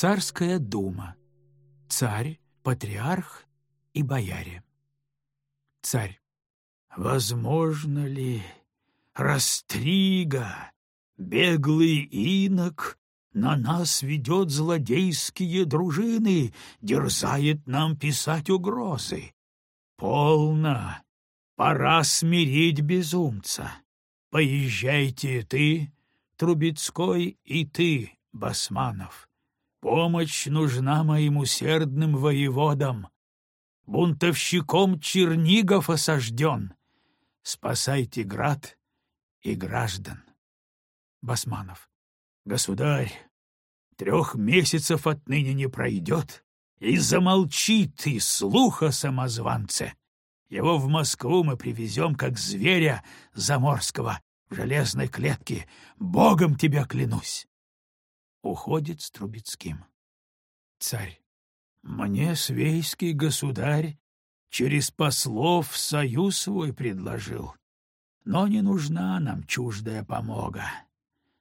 Царская дума. Царь, патриарх и бояре. Царь. Возможно ли Растрига, беглый инок, на нас ведет злодейские дружины, дерзает нам писать угрозы. Полно, пора смирить безумца. Поезжайте ты, Трубецкой, и ты, Басманов. Помощь нужна моим усердным воеводам. Бунтовщиком Чернигов осажден. Спасайте град и граждан. Басманов. Государь, трех месяцев отныне не пройдет, и замолчит и слух о самозванце. Его в Москву мы привезем, как зверя заморского, в железной клетке. Богом тебя клянусь!» Уходит с Трубецким. Царь. «Мне свейский государь через послов союз свой предложил, но не нужна нам чуждая помога.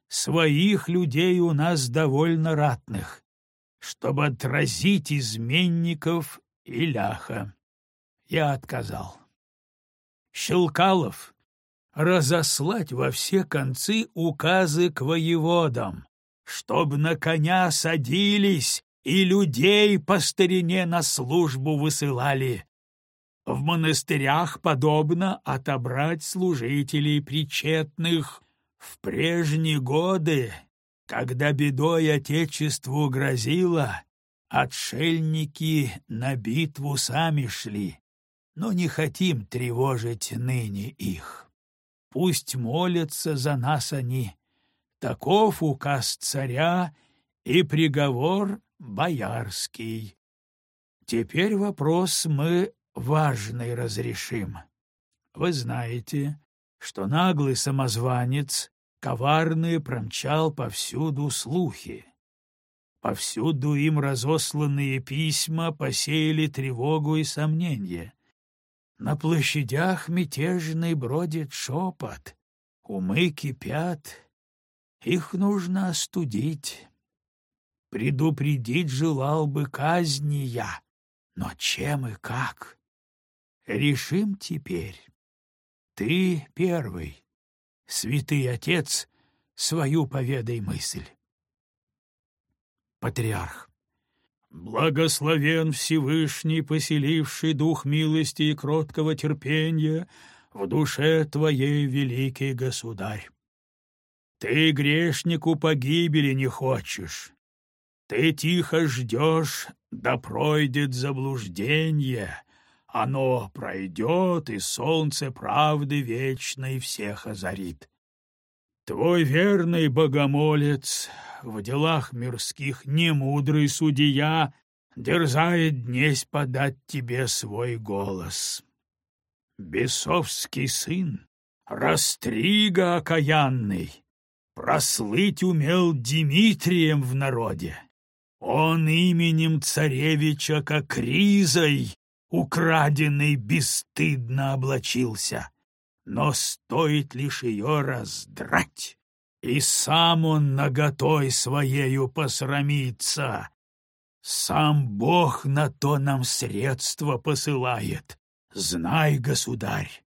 Своих людей у нас довольно ратных, чтобы отразить изменников и ляха. Я отказал. Щелкалов разослать во все концы указы к воеводам, чтоб на коня садились и людей по старине на службу высылали. В монастырях подобно отобрать служителей причетных в прежние годы, когда бедой Отечеству грозило, отшельники на битву сами шли, но не хотим тревожить ныне их. Пусть молятся за нас они. Таков указ царя и приговор боярский. Теперь вопрос мы важный разрешим. Вы знаете, что наглый самозванец коварные промчал повсюду слухи. Повсюду им разосланные письма посеяли тревогу и сомнения. На площадях мятежный бродит шепот, умы кипят, их нужно остудить. Предупредить желал бы казни я, но чем и как? Решим теперь. Ты первый, святый отец, свою поведай мысль. Патриарх. Благословен Всевышний, поселивший дух милости и кроткого терпения в душе твоей, великий государь. Ты грешнику погибели не хочешь. Ты тихо ждешь, да пройдет заблуждение. Оно пройдет, и солнце правды вечной всех озарит. Твой верный богомолец, в делах мирских немудрый судья, дерзает днесь подать тебе свой голос. Бесовский сын, Растрига окаянный, прослыть умел Дмитрием в народе. Он именем царевича, как ризой, украденный бесстыдно облачился но стоит лишь ее раздрать, и сам он наготой своею посрамится. Сам Бог на то нам средства посылает. Знай, государь,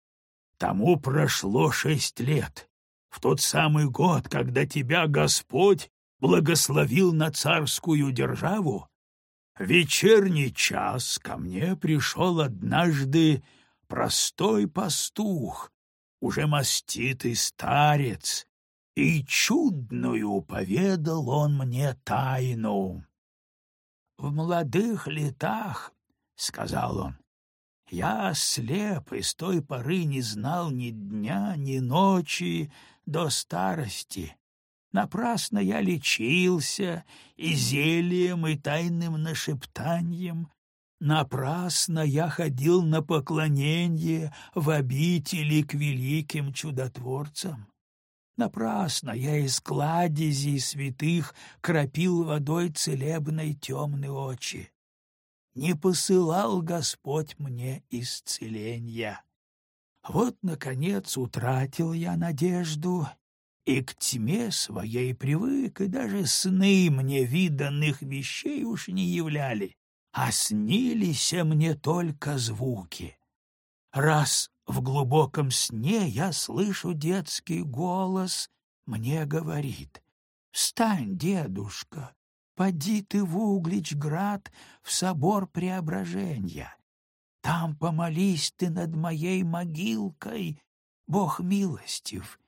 тому прошло шесть лет, в тот самый год, когда тебя Господь благословил на царскую державу. Вечерний час ко мне пришел однажды простой пастух, уже маститый старец, и чудную поведал он мне тайну. «В молодых летах, — сказал он, — я слеп и с той поры не знал ни дня, ни ночи до старости. Напрасно я лечился и зельем, и тайным нашептанием, Напрасно я ходил на поклонение в обители к великим чудотворцам. Напрасно я из кладезей святых кропил водой целебной темные очи. Не посылал Господь мне исцеления. Вот, наконец, утратил я надежду и к тьме своей привык, и даже сны мне виданных вещей уж не являли, а снились мне только звуки. Раз в глубоком сне я слышу детский голос, мне говорит, «Встань, дедушка, поди ты в Углич-град, в собор Преображения. Там помолись ты над моей могилкой, Бог милостив,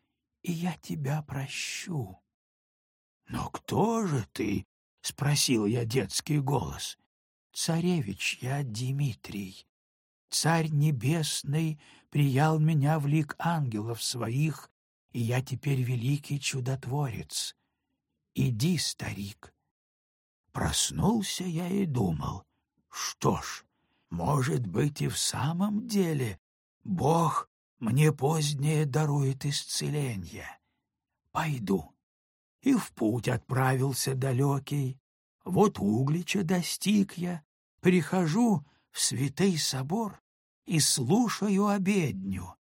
и я тебя прощу. — Но кто же ты? — спросил я детский голос. — Царевич я Дмитрий. Царь Небесный приял меня в лик ангелов своих, и я теперь великий чудотворец. Иди, старик. Проснулся я и думал, что ж, может быть и в самом деле Бог мне позднее дарует исцеление. Пойду. И в путь отправился далекий. Вот Углича достиг я, прихожу в святый собор и слушаю обедню,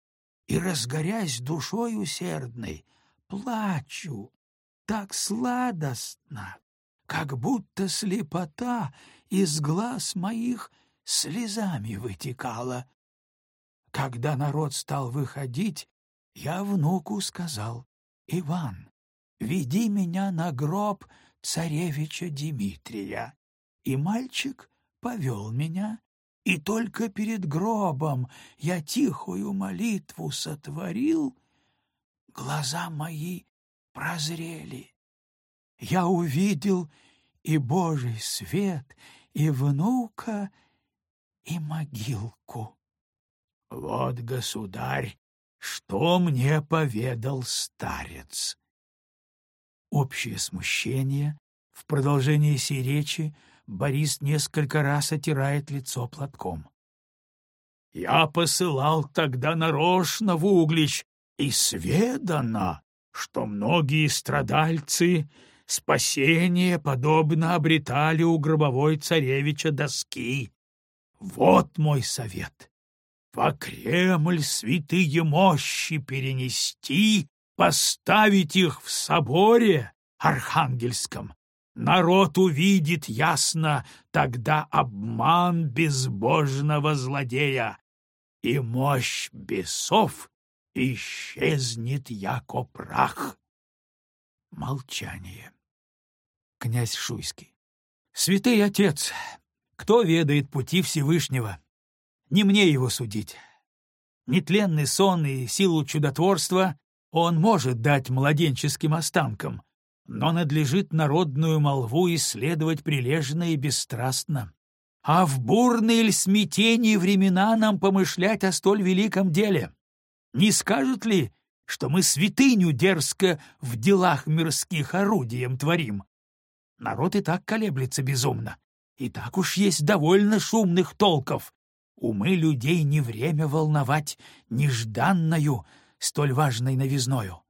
и, разгорясь душой усердной, плачу, так сладостно, как будто слепота из глаз моих слезами вытекала. Когда народ стал выходить, я внуку сказал, «Иван, веди меня на гроб царевича Дмитрия». И мальчик повел меня, и только перед гробом я тихую молитву сотворил, глаза мои прозрели. Я увидел и Божий свет, и внука, и могилку. Вот, государь, что мне поведал старец. Общее смущение. В продолжении сей речи Борис несколько раз отирает лицо платком. Я посылал тогда нарочно в Углич, и сведано, что многие страдальцы спасение подобно обретали у гробовой царевича доски. Вот мой совет во Кремль святые мощи перенести, поставить их в соборе архангельском. Народ увидит ясно тогда обман безбожного злодея, и мощь бесов исчезнет яко прах. Молчание. Князь Шуйский. Святый отец, кто ведает пути Всевышнего? Не мне его судить. Нетленный сон и силу чудотворства он может дать младенческим останкам, но надлежит народную молву исследовать прилежно и бесстрастно. А в бурные ль смятении времена нам помышлять о столь великом деле? Не скажут ли, что мы святыню дерзко в делах мирских орудием творим? Народ и так колеблется безумно, и так уж есть довольно шумных толков, Умы людей не время волновать нежданною, столь важной новизною.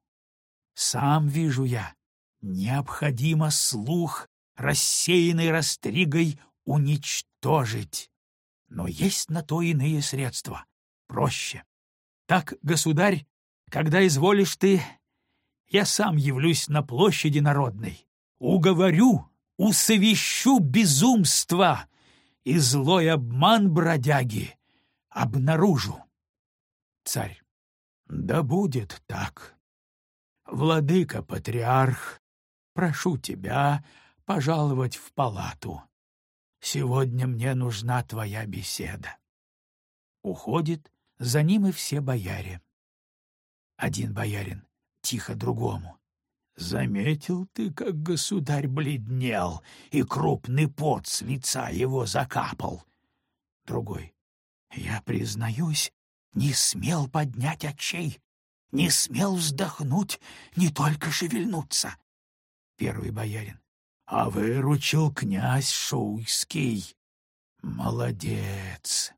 Сам вижу я, необходимо слух, рассеянный растригой, уничтожить. Но есть на то иные средства, проще. Так, государь, когда изволишь ты, я сам явлюсь на площади народной, уговорю, усовещу безумство, и злой обман бродяги обнаружу. Царь. Да будет так. Владыка-патриарх, прошу тебя пожаловать в палату. Сегодня мне нужна твоя беседа. Уходит, за ним и все бояре. Один боярин тихо другому. Заметил ты, как государь бледнел, и крупный пот с лица его закапал. Другой. Я, признаюсь, не смел поднять очей, не смел вздохнуть, не только шевельнуться. Первый боярин. А выручил князь Шуйский. Молодец.